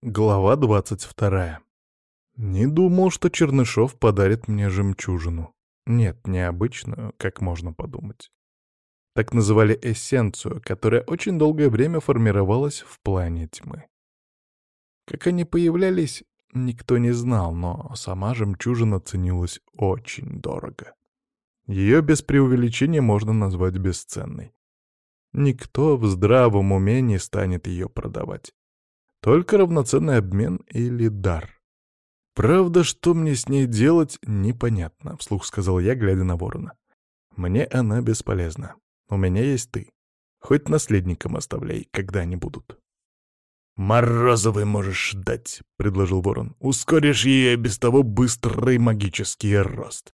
Глава двадцать вторая. Не думал, что Чернышов подарит мне жемчужину. Нет, необычную, как можно подумать. Так называли эссенцию, которая очень долгое время формировалась в плане тьмы. Как они появлялись, никто не знал, но сама жемчужина ценилась очень дорого. Ее без преувеличения можно назвать бесценной. Никто в здравом уме не станет ее продавать. Только равноценный обмен или дар. Правда, что мне с ней делать, непонятно, — вслух сказал я, глядя на ворона. Мне она бесполезна. У меня есть ты. Хоть наследникам оставляй, когда они будут. «Морозовый можешь дать», — предложил ворон. «Ускоришь ей без того быстрый магический рост».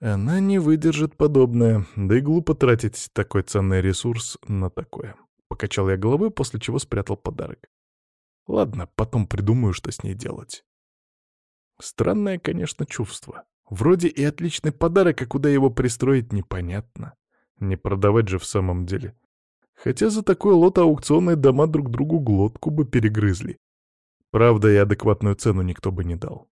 Она не выдержит подобное, да и глупо тратить такой ценный ресурс на такое. Покачал я головой, после чего спрятал подарок. Ладно, потом придумаю, что с ней делать. Странное, конечно, чувство. Вроде и отличный подарок, а куда его пристроить, непонятно. Не продавать же в самом деле. Хотя за такой лот аукционные дома друг другу глотку бы перегрызли. Правда, и адекватную цену никто бы не дал.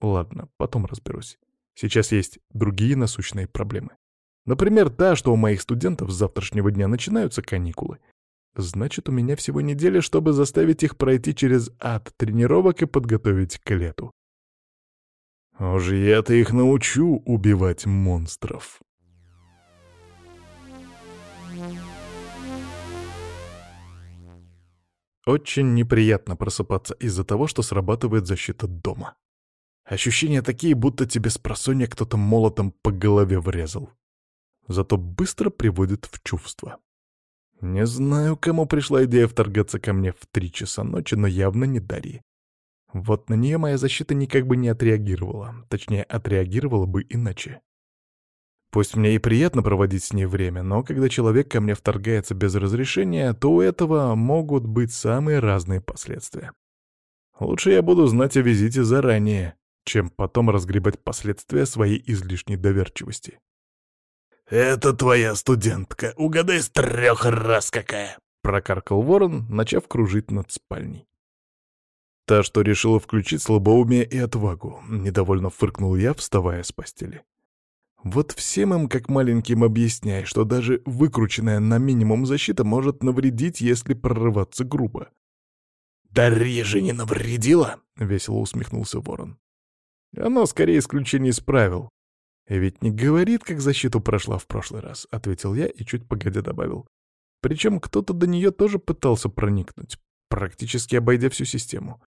Ладно, потом разберусь. Сейчас есть другие насущные проблемы. Например, та, что у моих студентов с завтрашнего дня начинаются каникулы — Значит, у меня всего неделя, чтобы заставить их пройти через ад тренировок и подготовить к лету. Уж я-то их научу убивать монстров. Очень неприятно просыпаться из-за того, что срабатывает защита дома. Ощущения такие, будто тебе с просонья кто-то молотом по голове врезал. Зато быстро приводит в чувство. Не знаю, кому пришла идея вторгаться ко мне в три часа ночи, но явно не Дарье. Вот на нее моя защита никак бы не отреагировала. Точнее, отреагировала бы иначе. Пусть мне и приятно проводить с ней время, но когда человек ко мне вторгается без разрешения, то у этого могут быть самые разные последствия. Лучше я буду знать о визите заранее, чем потом разгребать последствия своей излишней доверчивости. «Это твоя студентка, угадай с трех раз какая!» — прокаркал ворон, начав кружить над спальней. Та, что решила включить слабоумие и отвагу, недовольно фыркнул я, вставая с постели. Вот всем им, как маленьким, объясняй, что даже выкрученная на минимум защита может навредить, если прорываться грубо. «Дарья же не навредила?» — весело усмехнулся ворон. Оно скорее исключение из правил. «Ведь не говорит, как защиту прошла в прошлый раз», — ответил я и чуть погодя добавил. Причем кто-то до нее тоже пытался проникнуть, практически обойдя всю систему.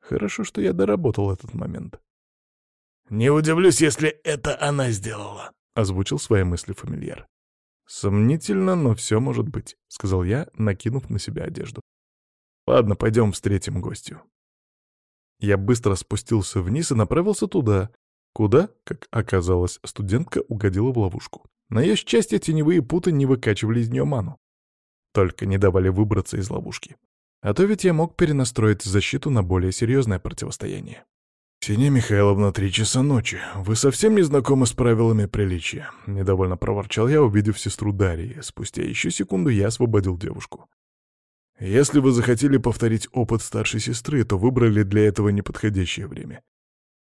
Хорошо, что я доработал этот момент. «Не удивлюсь, если это она сделала», — озвучил свои мысли фамильяр. «Сомнительно, но все может быть», — сказал я, накинув на себя одежду. «Ладно, пойдем встретим гостью». Я быстро спустился вниз и направился туда, Куда, как оказалось, студентка угодила в ловушку. На ее счастье теневые путы не выкачивали из нее ману. Только не давали выбраться из ловушки. А то ведь я мог перенастроить защиту на более серьезное противостояние. «Ксения Михайловна, три часа ночи. Вы совсем не знакомы с правилами приличия?» Недовольно проворчал я, увидев сестру Дарьи. Спустя еще секунду я освободил девушку. «Если вы захотели повторить опыт старшей сестры, то выбрали для этого неподходящее время.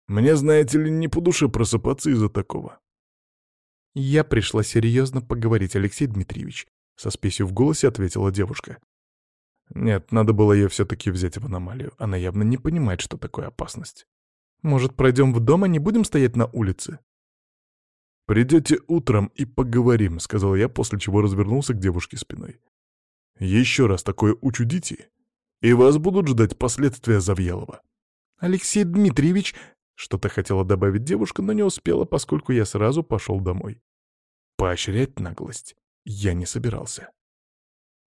Мне, знаете ли, не по душе просыпаться из-за такого. Я пришла серьезно поговорить, Алексей Дмитриевич. Со спесью в голосе ответила девушка. Нет, надо было ее все-таки взять в аномалию. Она явно не понимает, что такое опасность. Может, пройдем в дом, а не будем стоять на улице? «Придете утром и поговорим», — сказал я, после чего развернулся к девушке спиной. «Еще раз такое учудите, и вас будут ждать последствия Завьялова». «Алексей Дмитриевич», что-то хотела добавить девушка, но не успела, поскольку я сразу пошел домой. Поощрять наглость я не собирался.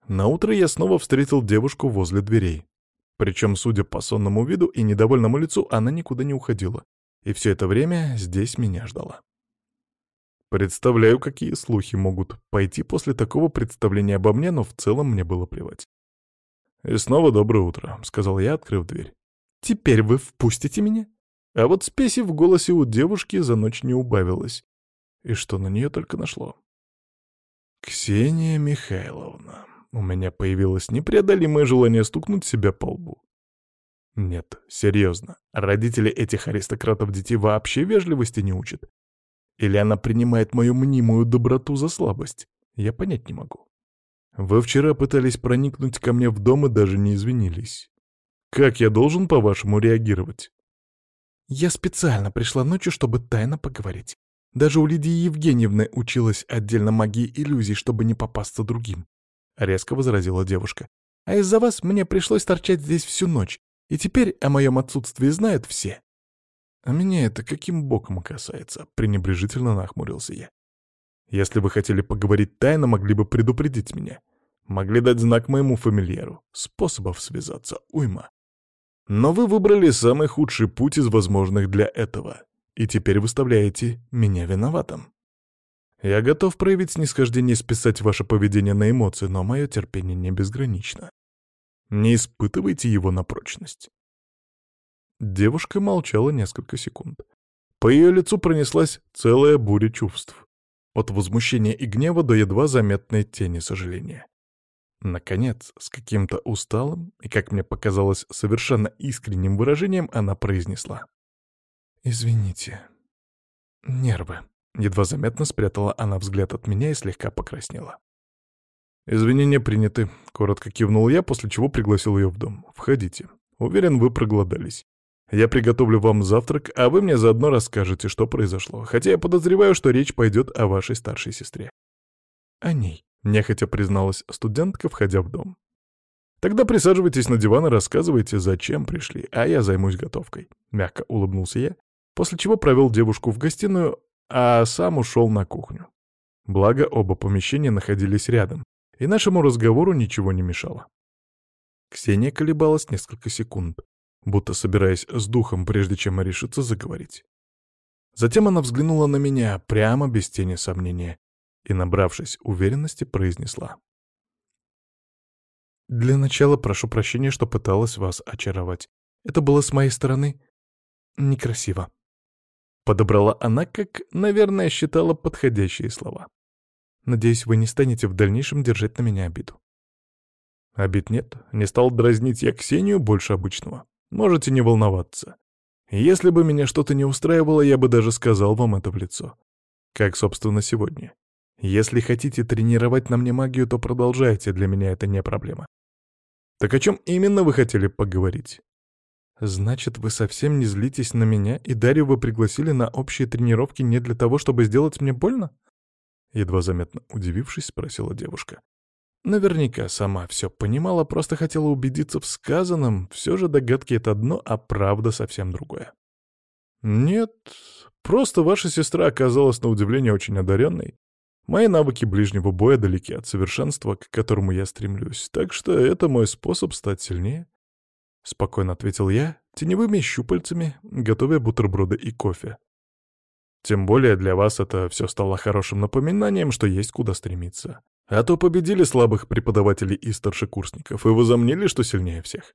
Наутро я снова встретил девушку возле дверей. Причем, судя по сонному виду и недовольному лицу, она никуда не уходила. И все это время здесь меня ждала. Представляю, какие слухи могут пойти после такого представления обо мне, но в целом мне было плевать. «И снова доброе утро», — сказал я, открыв дверь. «Теперь вы впустите меня?» А вот спеси в голосе у девушки за ночь не убавилось. И что на нее только нашло. «Ксения Михайловна», у меня появилось непреодолимое желание стукнуть себя по лбу. Нет, серьезно, родители этих аристократов детей вообще вежливости не учат? Или она принимает мою мнимую доброту за слабость? Я понять не могу. Вы вчера пытались проникнуть ко мне в дом и даже не извинились. Как я должен, по-вашему, реагировать? Я специально пришла ночью, чтобы тайно поговорить. Даже у Лидии Евгеньевны училась отдельно магии иллюзий, чтобы не попасться другим. Резко возразила девушка. А из-за вас мне пришлось торчать здесь всю ночь. И теперь о моем отсутствии знают все. А меня это каким боком касается? Пренебрежительно нахмурился я. Если вы хотели поговорить тайно, могли бы предупредить меня. Могли дать знак моему фамильяру. Способов связаться уйма. Но вы выбрали самый худший путь из возможных для этого. И теперь выставляете меня виноватым. Я готов проявить снисхождение и списать ваше поведение на эмоции, но мое терпение не безгранично. Не испытывайте его на прочность. Девушка молчала несколько секунд. По ее лицу пронеслась целая буря чувств. От возмущения и гнева до едва заметной тени сожаления. Наконец, с каким-то усталым и, как мне показалось, совершенно искренним выражением она произнесла. «Извините. Нервы». Едва заметно спрятала она взгляд от меня и слегка покраснела. «Извинения приняты», — коротко кивнул я, после чего пригласил ее в дом. «Входите. Уверен, вы проголодались. Я приготовлю вам завтрак, а вы мне заодно расскажете, что произошло, хотя я подозреваю, что речь пойдет о вашей старшей сестре». «О ней», — нехотя призналась студентка, входя в дом. «Тогда присаживайтесь на диван и рассказывайте, зачем пришли, а я займусь готовкой», — мягко улыбнулся я, после чего провел девушку в гостиную, а сам ушел на кухню. Благо, оба помещения находились рядом, и нашему разговору ничего не мешало. Ксения колебалась несколько секунд, будто собираясь с духом, прежде чем решиться заговорить. Затем она взглянула на меня прямо без тени сомнения и, набравшись уверенности, произнесла. «Для начала прошу прощения, что пыталась вас очаровать. Это было с моей стороны некрасиво». Подобрала она, как, наверное, считала подходящие слова. Надеюсь, вы не станете в дальнейшем держать на меня обиду. Обид нет, не стал дразнить я Ксению больше обычного. Можете не волноваться. Если бы меня что-то не устраивало, я бы даже сказал вам это в лицо. Как, собственно, сегодня. Если хотите тренировать на мне магию, то продолжайте, для меня это не проблема. Так о чем именно вы хотели поговорить? Значит, вы совсем не злитесь на меня, и Дарью вы пригласили на общие тренировки не для того, чтобы сделать мне больно? Едва заметно удивившись, спросила девушка. Наверняка сама все понимала, просто хотела убедиться в сказанном, все же догадки — это одно, а правда совсем другое. «Нет, просто ваша сестра оказалась на удивление очень одаренной. Мои навыки ближнего боя далеки от совершенства, к которому я стремлюсь, так что это мой способ стать сильнее». Спокойно ответил я, теневыми щупальцами, готовя бутерброды и кофе. Тем более для вас это все стало хорошим напоминанием, что есть куда стремиться. А то победили слабых преподавателей и старшекурсников и возомнили, что сильнее всех.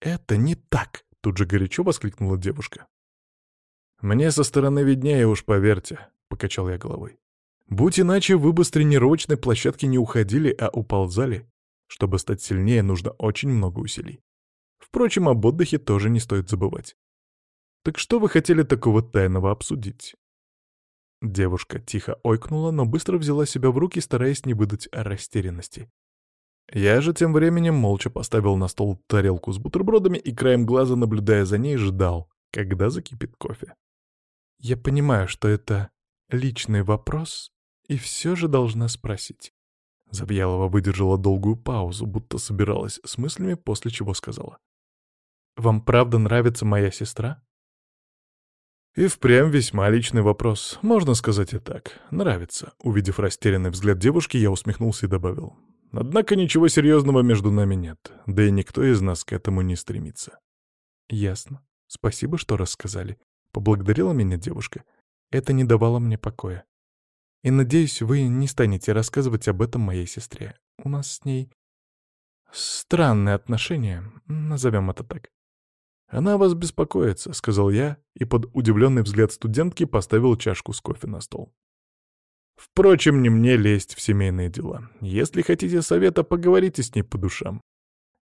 «Это не так!» — тут же горячо воскликнула девушка. «Мне со стороны виднее, уж поверьте», — покачал я головой. «Будь иначе, вы бы с тренировочной площадки не уходили, а уползали. Чтобы стать сильнее, нужно очень много усилий. Впрочем, об отдыхе тоже не стоит забывать. Так что вы хотели такого тайного обсудить?» Девушка тихо ойкнула, но быстро взяла себя в руки, стараясь не выдать растерянности. Я же тем временем молча поставил на стол тарелку с бутербродами и краем глаза, наблюдая за ней, ждал, когда закипит кофе. Я понимаю, что это личный вопрос, и все же должна спросить. Завьялова выдержала долгую паузу, будто собиралась с мыслями, после чего сказала. «Вам правда нравится моя сестра?» И впрямь весьма личный вопрос, можно сказать и так. Нравится. Увидев растерянный взгляд девушки, я усмехнулся и добавил. Однако ничего серьезного между нами нет, да и никто из нас к этому не стремится. Ясно. Спасибо, что рассказали. Поблагодарила меня девушка. Это не давало мне покоя. И надеюсь, вы не станете рассказывать об этом моей сестре. У нас с ней странные отношения, назовем это так. «Она вас беспокоится», — сказал я, и под удивленный взгляд студентки поставил чашку с кофе на стол. «Впрочем, не мне лезть в семейные дела. Если хотите совета, поговорите с ней по душам.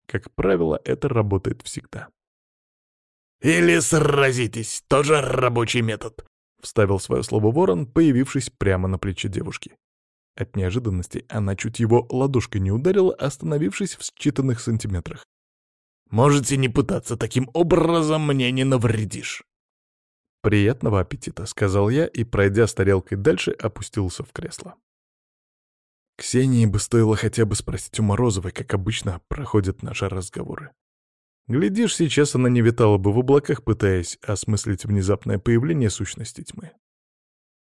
Как правило, это работает всегда». Или сразитесь, тоже рабочий метод», — вставил свое слово ворон, появившись прямо на плече девушки. От неожиданности она чуть его ладошкой не ударила, остановившись в считанных сантиметрах. «Можете не пытаться, таким образом мне не навредишь». «Приятного аппетита», — сказал я и, пройдя с тарелкой дальше, опустился в кресло. Ксении бы стоило хотя бы спросить у Морозовой, как обычно проходят наши разговоры. Глядишь, сейчас она не витала бы в облаках, пытаясь осмыслить внезапное появление сущности тьмы.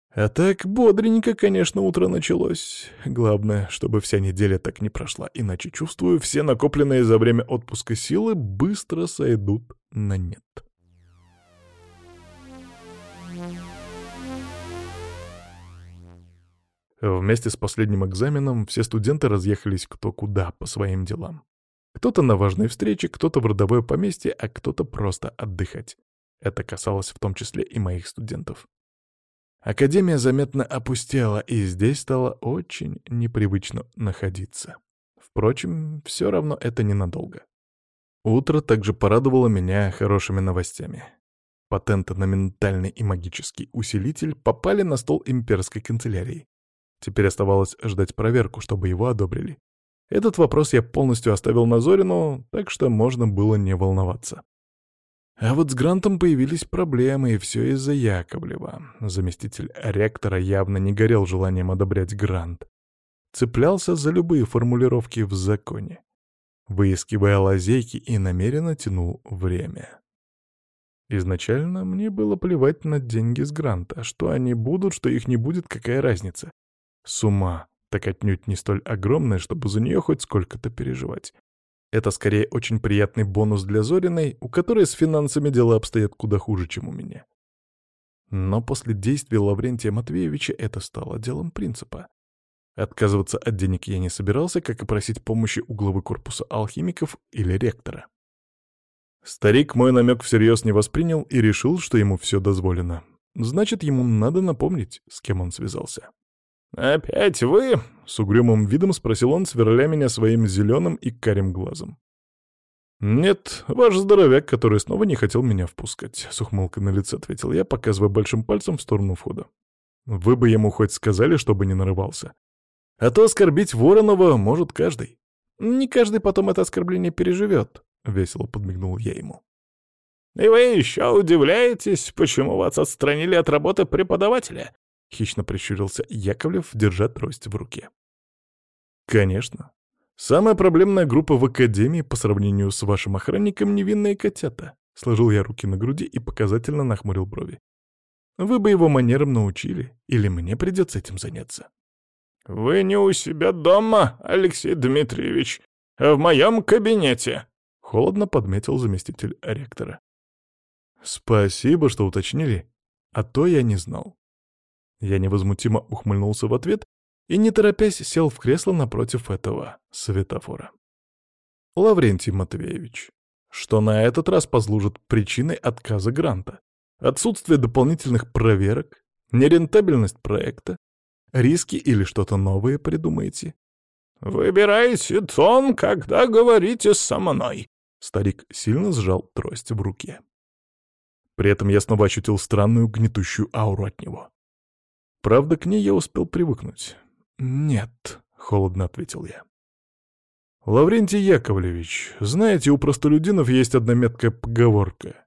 А так бодренько, конечно, утро началось. Главное, чтобы вся неделя так не прошла, иначе, чувствую, все накопленные за время отпуска силы быстро сойдут на нет. Вместе с последним экзаменом все студенты разъехались кто куда по своим делам. Кто-то на важной встрече, кто-то в родовое поместье, а кто-то просто отдыхать. Это касалось в том числе и моих студентов. Академия заметно опустела, и здесь стало очень непривычно находиться. Впрочем, все равно это ненадолго. Утро также порадовало меня хорошими новостями. Патенты на ментальный и магический усилитель попали на стол имперской канцелярии. Теперь оставалось ждать проверку, чтобы его одобрили. Этот вопрос я полностью оставил на Зорину, так что можно было не волноваться. А вот с Грантом появились проблемы, и все из-за Яковлева. Заместитель ректора явно не горел желанием одобрять Грант. Цеплялся за любые формулировки в законе, выискивая лазейки и намеренно тянул время. Изначально мне было плевать на деньги с Гранта. Что они будут, что их не будет, какая разница? Сумма так отнюдь не столь огромная, чтобы за нее хоть сколько-то переживать. Это скорее очень приятный бонус для Зориной, у которой с финансами дела обстоят куда хуже, чем у меня. Но после действия Лаврентия Матвеевича это стало делом принципа. Отказываться от денег я не собирался, как и просить помощи у главы корпуса алхимиков или ректора. Старик мой намек всерьез не воспринял и решил, что ему все дозволено. Значит, ему надо напомнить, с кем он связался. «Опять вы?» — с угрюмым видом спросил он, сверля меня своим зеленым и карим глазом. «Нет, ваш здоровяк, который снова не хотел меня впускать», — с ухмылкой на лице ответил я, показывая большим пальцем в сторону входа. «Вы бы ему хоть сказали, чтобы не нарывался. А то оскорбить Воронова может каждый. Не каждый потом это оскорбление переживет», — весело подмигнул я ему. «И вы еще удивляетесь, почему вас отстранили от работы преподавателя?» — хищно прищурился Яковлев, держа трость в руке. «Конечно. Самая проблемная группа в Академии по сравнению с вашим охранником — невинные котята», — сложил я руки на груди и показательно нахмурил брови. «Вы бы его манерам научили, или мне придется этим заняться?» «Вы не у себя дома, Алексей Дмитриевич, а в моем кабинете», — холодно подметил заместитель ректора. «Спасибо, что уточнили, а то я не знал». Я невозмутимо ухмыльнулся в ответ и, не торопясь, сел в кресло напротив этого светофора. Лаврентий Матвеевич, что на этот раз послужит причиной отказа гранта? Отсутствие дополнительных проверок? Нерентабельность проекта? Риски или что-то новое придумаете? «Выбирайте тон, когда говорите со мной», — старик сильно сжал трость в руке. При этом я снова ощутил странную гнетущую ауру от него. Правда, к ней я успел привыкнуть. «Нет», — холодно ответил я. «Лаврентий Яковлевич, знаете, у простолюдинов есть одна меткая поговорка.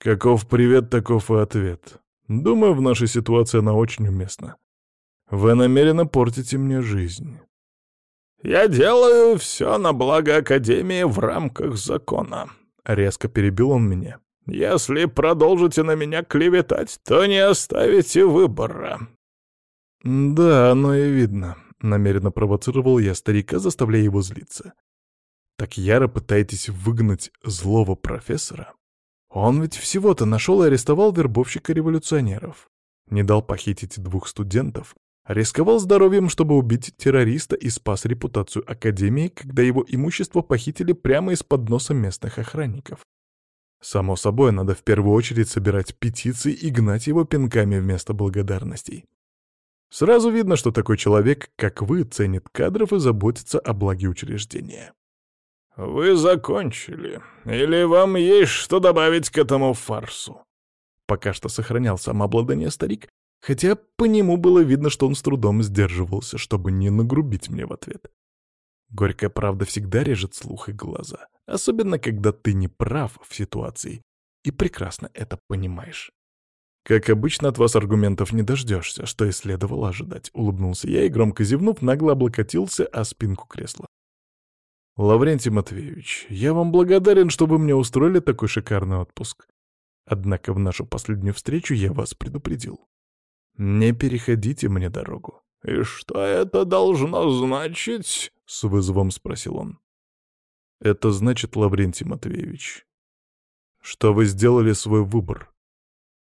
Каков привет, таков и ответ. Думаю, в нашей ситуации она очень уместна. Вы намеренно портите мне жизнь». «Я делаю все на благо Академии в рамках закона», — резко перебил он меня. «Если продолжите на меня клеветать, то не оставите выбора. «Да, оно и видно», — намеренно провоцировал я старика, заставляя его злиться. «Так яро пытаетесь выгнать злого профессора? Он ведь всего-то нашел и арестовал вербовщика революционеров, не дал похитить двух студентов, рисковал здоровьем, чтобы убить террориста и спас репутацию Академии, когда его имущество похитили прямо из-под носа местных охранников. Само собой, надо в первую очередь собирать петиции и гнать его пинками вместо благодарностей. Сразу видно, что такой человек, как вы, ценит кадров и заботится о благе учреждения. «Вы закончили. Или вам есть что добавить к этому фарсу?» Пока что сохранял самообладание старик, хотя по нему было видно, что он с трудом сдерживался, чтобы не нагрубить мне в ответ. Горькая правда всегда режет слух и глаза, особенно когда ты не прав в ситуации и прекрасно это понимаешь. «Как обычно, от вас аргументов не дождешься, что и следовало ожидать», — улыбнулся я и, громко зевнув, нагло облокотился о спинку кресла. «Лаврентий Матвеевич, я вам благодарен, что вы мне устроили такой шикарный отпуск. Однако в нашу последнюю встречу я вас предупредил. Не переходите мне дорогу». «И что это должно значить?» — с вызовом спросил он. «Это значит, Лаврентий Матвеевич, что вы сделали свой выбор».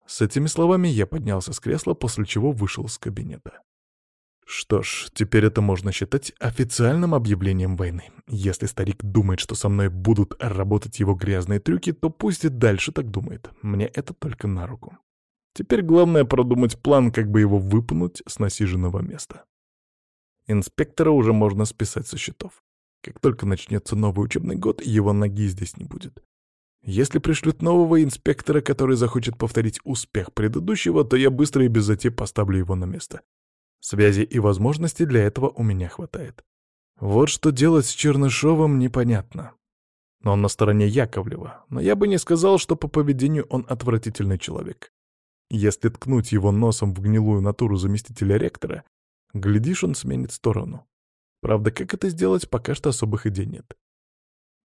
С этими словами я поднялся с кресла, после чего вышел из кабинета. Что ж, теперь это можно считать официальным объявлением войны. Если старик думает, что со мной будут работать его грязные трюки, то пусть и дальше так думает. Мне это только на руку. Теперь главное продумать план, как бы его выпнуть с насиженного места. Инспектора уже можно списать со счетов. Как только начнется новый учебный год, его ноги здесь не будет. Если пришлют нового инспектора, который захочет повторить успех предыдущего, то я быстро и без затей поставлю его на место. Связи и возможностей для этого у меня хватает. Вот что делать с Чернышовым непонятно. Но он на стороне Яковлева, но я бы не сказал, что по поведению он отвратительный человек. Если ткнуть его носом в гнилую натуру заместителя ректора, глядишь, он сменит сторону. Правда, как это сделать, пока что особых идей нет.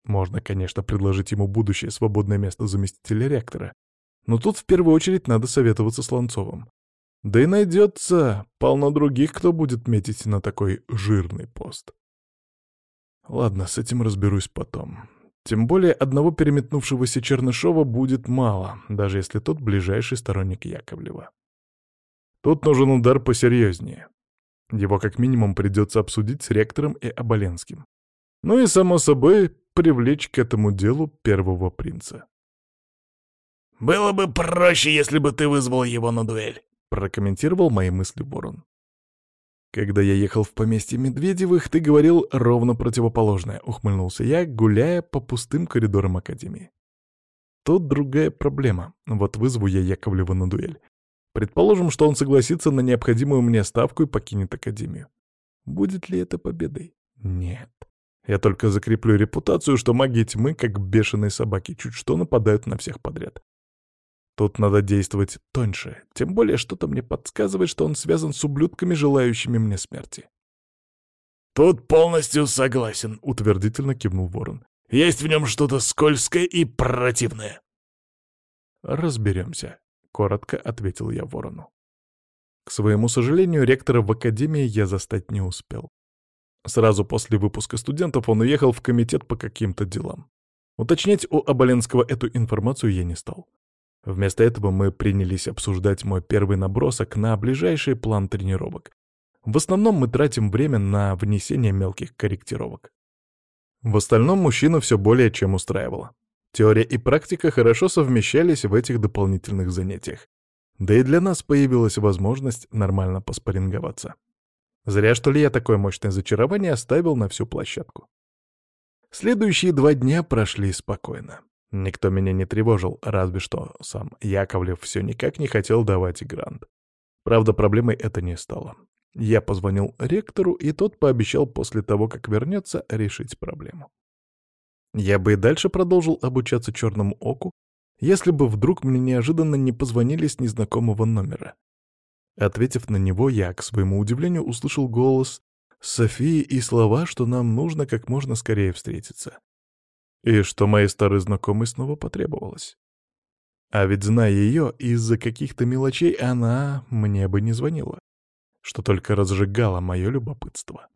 Можно, конечно, предложить ему будущее свободное место заместителя ректора, но тут в первую очередь надо советоваться с Ланцовым. Да и найдется полно других, кто будет метить на такой жирный пост. Ладно, с этим разберусь потом. Тем более одного переметнувшегося Чернышова будет мало, даже если тот ближайший сторонник Яковлева. Тут нужен удар посерьезнее. Его как минимум придется обсудить с ректором и Оболенским. Ну и, само собой, привлечь к этому делу первого принца. «Было бы проще, если бы ты вызвал его на дуэль», — прокомментировал мои мысли Борон. «Когда я ехал в поместье Медведевых, ты говорил ровно противоположное», — ухмыльнулся я, гуляя по пустым коридорам Академии. Тут другая проблема. Вот вызову я Яковлева на дуэль. Предположим, что он согласится на необходимую мне ставку и покинет Академию. Будет ли это победой? Нет. Я только закреплю репутацию, что маги тьмы, как бешеные собаки, чуть что нападают на всех подряд. Тут надо действовать тоньше, тем более что-то мне подсказывает, что он связан с ублюдками, желающими мне смерти. «Тут полностью согласен», — утвердительно кивнул Ворон. «Есть в нем что-то скользкое и противное». «Разберемся», — коротко ответил я Ворону. К своему сожалению, ректора в академии я застать не успел. Сразу после выпуска студентов он уехал в комитет по каким-то делам. Уточнять у Аболенского эту информацию я не стал. Вместо этого мы принялись обсуждать мой первый набросок на ближайший план тренировок. В основном мы тратим время на внесение мелких корректировок. В остальном мужчину все более чем устраивало. Теория и практика хорошо совмещались в этих дополнительных занятиях. Да и для нас появилась возможность нормально поспоринговаться. Зря, что ли, я такое мощное зачарование оставил на всю площадку. Следующие два дня прошли спокойно. Никто меня не тревожил, разве что сам Яковлев все никак не хотел давать грант. Правда, проблемой это не стало. Я позвонил ректору, и тот пообещал после того, как вернется, решить проблему. Я бы и дальше продолжил обучаться черному оку, если бы вдруг мне неожиданно не позвонили с незнакомого номера. Ответив на него, я, к своему удивлению, услышал голос Софии и слова, что нам нужно как можно скорее встретиться. И что моей старой знакомой снова потребовалось. А ведь, зная ее, из-за каких-то мелочей она мне бы не звонила, что только разжигало мое любопытство.